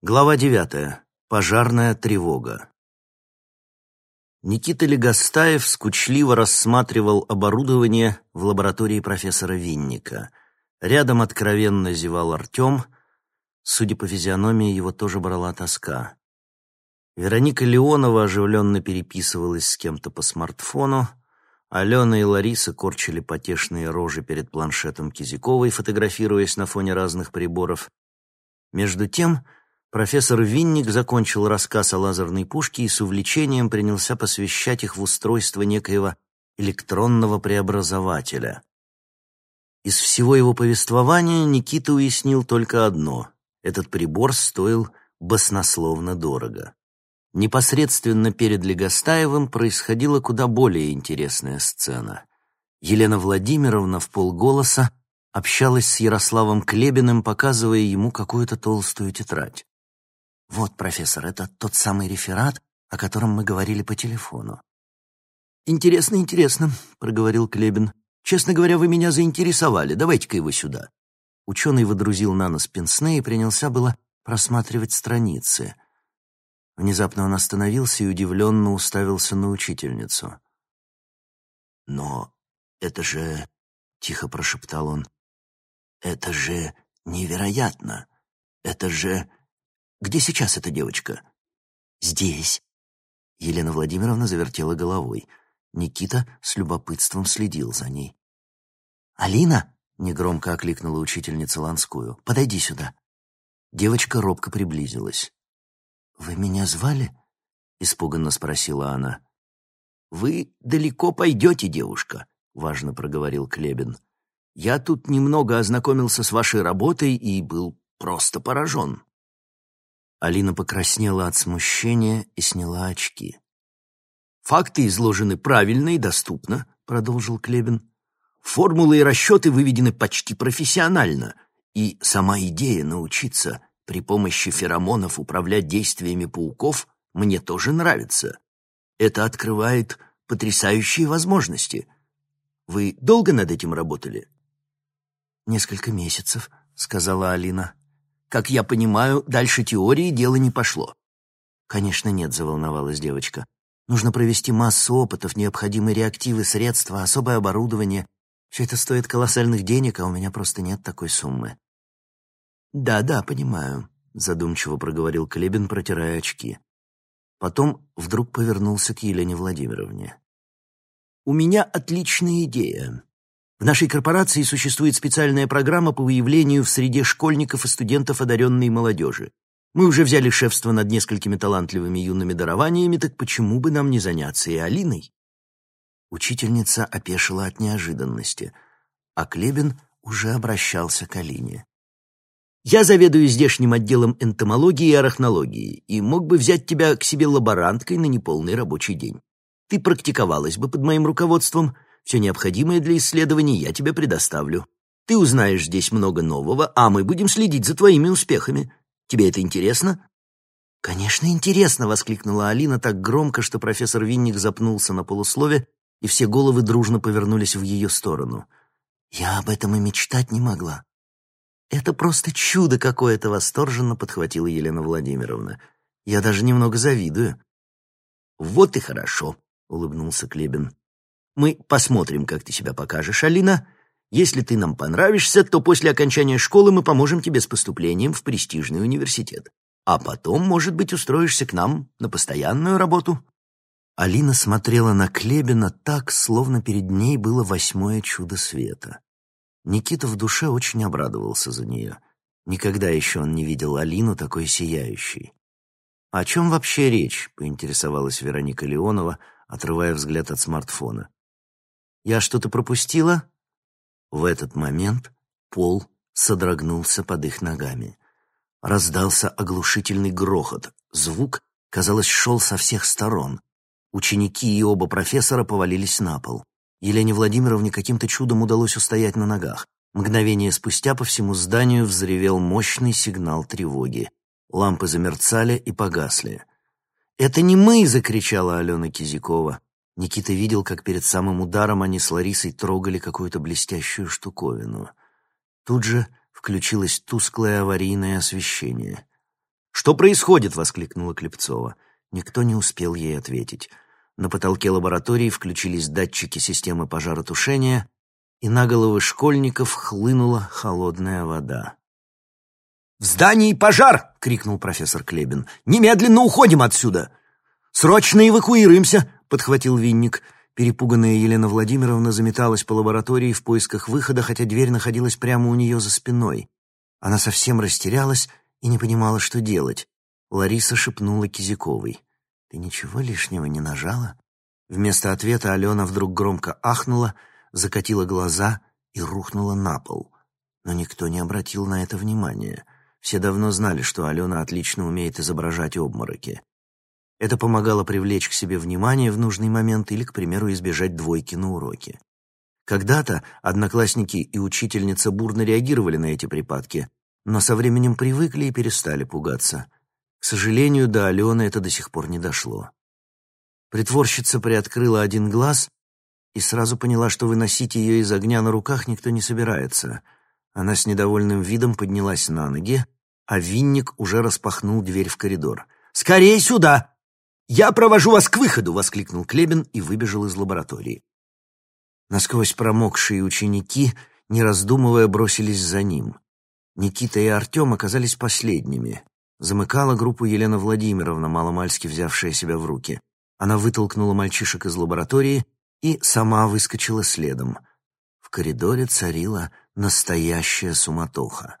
Глава девятая. Пожарная тревога. Никита Легостаев скучливо рассматривал оборудование в лаборатории профессора Винника. Рядом откровенно зевал Артем. Судя по физиономии, его тоже брала тоска. Вероника Леонова оживленно переписывалась с кем-то по смартфону. Алена и Лариса корчили потешные рожи перед планшетом Кизяковой, фотографируясь на фоне разных приборов. Между тем... Профессор Винник закончил рассказ о лазерной пушке и с увлечением принялся посвящать их в устройство некоего электронного преобразователя. Из всего его повествования Никита уяснил только одно — этот прибор стоил баснословно дорого. Непосредственно перед Легостаевым происходила куда более интересная сцена. Елена Владимировна в полголоса общалась с Ярославом Клебиным, показывая ему какую-то толстую тетрадь. «Вот, профессор, это тот самый реферат, о котором мы говорили по телефону». «Интересно, интересно», — проговорил Клебин. «Честно говоря, вы меня заинтересовали. Давайте-ка его сюда». Ученый водрузил на нос пенсне и принялся было просматривать страницы. Внезапно он остановился и удивленно уставился на учительницу. «Но это же...» — тихо прошептал он. «Это же невероятно! Это же...» Где сейчас эта девочка?» «Здесь». Елена Владимировна завертела головой. Никита с любопытством следил за ней. «Алина?» — негромко окликнула учительница Ланскую. «Подойди сюда». Девочка робко приблизилась. «Вы меня звали?» — испуганно спросила она. «Вы далеко пойдете, девушка», — важно проговорил Клебин. «Я тут немного ознакомился с вашей работой и был просто поражен». Алина покраснела от смущения и сняла очки. «Факты изложены правильно и доступно», — продолжил Клебин. «Формулы и расчеты выведены почти профессионально, и сама идея научиться при помощи феромонов управлять действиями пауков мне тоже нравится. Это открывает потрясающие возможности. Вы долго над этим работали?» «Несколько месяцев», — сказала Алина. Как я понимаю, дальше теории дело не пошло. Конечно, нет, заволновалась девочка. Нужно провести массу опытов, необходимые реактивы, средства, особое оборудование. Все это стоит колоссальных денег, а у меня просто нет такой суммы. Да, да, понимаю, задумчиво проговорил Клебин, протирая очки. Потом вдруг повернулся к Елене Владимировне. У меня отличная идея. В нашей корпорации существует специальная программа по выявлению в среде школьников и студентов одаренной молодежи. Мы уже взяли шефство над несколькими талантливыми юными дарованиями, так почему бы нам не заняться и Алиной?» Учительница опешила от неожиданности, а Клебин уже обращался к Алине. «Я заведую здешним отделом энтомологии и арахнологии и мог бы взять тебя к себе лаборанткой на неполный рабочий день. Ты практиковалась бы под моим руководством — все необходимое для исследований я тебе предоставлю. Ты узнаешь здесь много нового, а мы будем следить за твоими успехами. Тебе это интересно?» «Конечно, интересно!» — воскликнула Алина так громко, что профессор Винник запнулся на полуслове, и все головы дружно повернулись в ее сторону. «Я об этом и мечтать не могла». «Это просто чудо какое-то!» — восторженно подхватила Елена Владимировна. «Я даже немного завидую». «Вот и хорошо!» — улыбнулся Клебин. Мы посмотрим, как ты себя покажешь, Алина. Если ты нам понравишься, то после окончания школы мы поможем тебе с поступлением в престижный университет. А потом, может быть, устроишься к нам на постоянную работу». Алина смотрела на Клебина так, словно перед ней было восьмое чудо света. Никита в душе очень обрадовался за нее. Никогда еще он не видел Алину такой сияющей. «О чем вообще речь?» — поинтересовалась Вероника Леонова, отрывая взгляд от смартфона. Я что-то пропустила?» В этот момент пол содрогнулся под их ногами. Раздался оглушительный грохот. Звук, казалось, шел со всех сторон. Ученики и оба профессора повалились на пол. Елене Владимировне каким-то чудом удалось устоять на ногах. Мгновение спустя по всему зданию взревел мощный сигнал тревоги. Лампы замерцали и погасли. «Это не мы!» — закричала Алена Кизякова. Никита видел, как перед самым ударом они с Ларисой трогали какую-то блестящую штуковину. Тут же включилось тусклое аварийное освещение. «Что происходит?» — воскликнула Клепцова. Никто не успел ей ответить. На потолке лаборатории включились датчики системы пожаротушения, и на головы школьников хлынула холодная вода. «В здании пожар!» — крикнул профессор Клебин. «Немедленно уходим отсюда!» «Срочно эвакуируемся!» — подхватил Винник. Перепуганная Елена Владимировна заметалась по лаборатории в поисках выхода, хотя дверь находилась прямо у нее за спиной. Она совсем растерялась и не понимала, что делать. Лариса шепнула Кизяковой. «Ты ничего лишнего не нажала?» Вместо ответа Алена вдруг громко ахнула, закатила глаза и рухнула на пол. Но никто не обратил на это внимания. Все давно знали, что Алена отлично умеет изображать обмороки. Это помогало привлечь к себе внимание в нужный момент или, к примеру, избежать двойки на уроке. Когда-то одноклассники и учительница бурно реагировали на эти припадки, но со временем привыкли и перестали пугаться. К сожалению, до Алены это до сих пор не дошло. Притворщица приоткрыла один глаз и сразу поняла, что выносить ее из огня на руках никто не собирается. Она с недовольным видом поднялась на ноги, а Винник уже распахнул дверь в коридор. «Скорей сюда!» «Я провожу вас к выходу!» — воскликнул Клебин и выбежал из лаборатории. Насквозь промокшие ученики, не раздумывая, бросились за ним. Никита и Артем оказались последними. Замыкала группу Елена Владимировна, маломальски взявшая себя в руки. Она вытолкнула мальчишек из лаборатории и сама выскочила следом. В коридоре царила настоящая суматоха.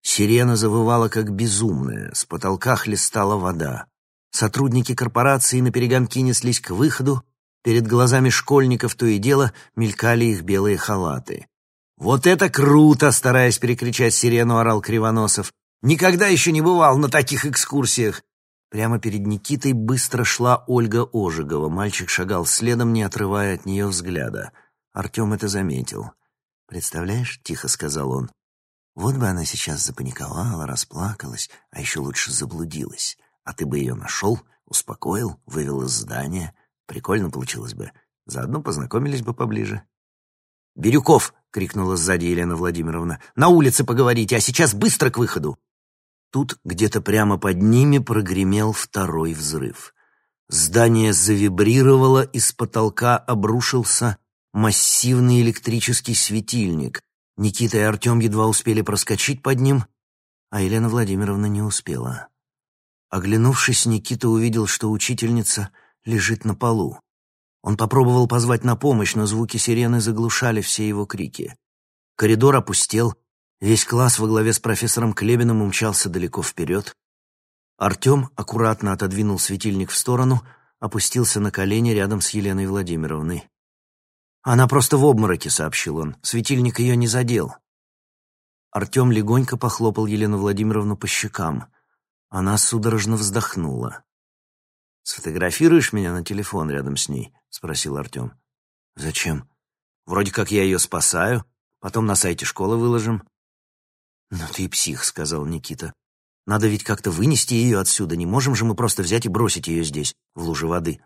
Сирена завывала как безумная, с потолка хлестала вода. Сотрудники корпорации на перегонки неслись к выходу, перед глазами школьников то и дело мелькали их белые халаты. «Вот это круто!» — стараясь перекричать сирену, орал Кривоносов. «Никогда еще не бывал на таких экскурсиях!» Прямо перед Никитой быстро шла Ольга Ожегова. Мальчик шагал следом, не отрывая от нее взгляда. Артем это заметил. «Представляешь?» — тихо сказал он. «Вот бы она сейчас запаниковала, расплакалась, а еще лучше заблудилась. А ты бы ее нашел, успокоил, вывел из здания. Прикольно получилось бы. Заодно познакомились бы поближе. «Бирюков!» — крикнула сзади Елена Владимировна. «На улице поговорите, а сейчас быстро к выходу!» Тут где-то прямо под ними прогремел второй взрыв. Здание завибрировало, и с потолка обрушился массивный электрический светильник. Никита и Артем едва успели проскочить под ним, а Елена Владимировна не успела. Оглянувшись, Никита увидел, что учительница лежит на полу. Он попробовал позвать на помощь, но звуки сирены заглушали все его крики. Коридор опустел, весь класс во главе с профессором Клебиным умчался далеко вперед. Артем аккуратно отодвинул светильник в сторону, опустился на колени рядом с Еленой Владимировной. «Она просто в обмороке», — сообщил он. «Светильник ее не задел». Артем легонько похлопал Елену Владимировну по щекам — она судорожно вздохнула. «Сфотографируешь меня на телефон рядом с ней?» — спросил Артем. «Зачем?» «Вроде как я ее спасаю. Потом на сайте школы выложим». «Ну ты и псих», — сказал Никита. «Надо ведь как-то вынести ее отсюда. Не можем же мы просто взять и бросить ее здесь, в луже воды.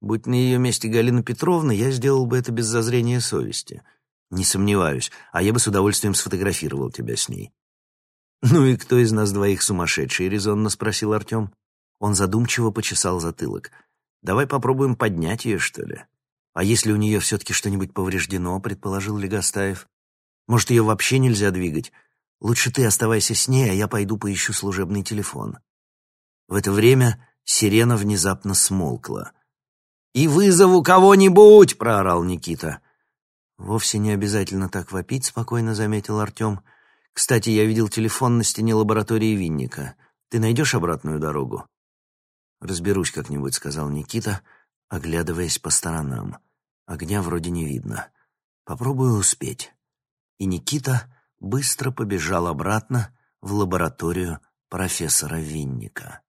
Будь на ее месте Галина Петровна, я сделал бы это без зазрения совести. Не сомневаюсь, а я бы с удовольствием сфотографировал тебя с ней. «Ну и кто из нас двоих сумасшедший?» — резонно спросил Артем. Он задумчиво почесал затылок. «Давай попробуем поднять ее, что ли?» «А если у нее все-таки что-нибудь повреждено?» — предположил Легостаев. «Может, ее вообще нельзя двигать? Лучше ты оставайся с ней, а я пойду поищу служебный телефон». В это время сирена внезапно смолкла. «И вызову кого-нибудь!» — проорал Никита. «Вовсе не обязательно так вопить», — спокойно заметил Артем. Кстати, я видел телефон на стене лаборатории Винника. Ты найдешь обратную дорогу?» «Разберусь как-нибудь», — сказал Никита, оглядываясь по сторонам. Огня вроде не видно. Попробую успеть. И Никита быстро побежал обратно в лабораторию профессора Винника.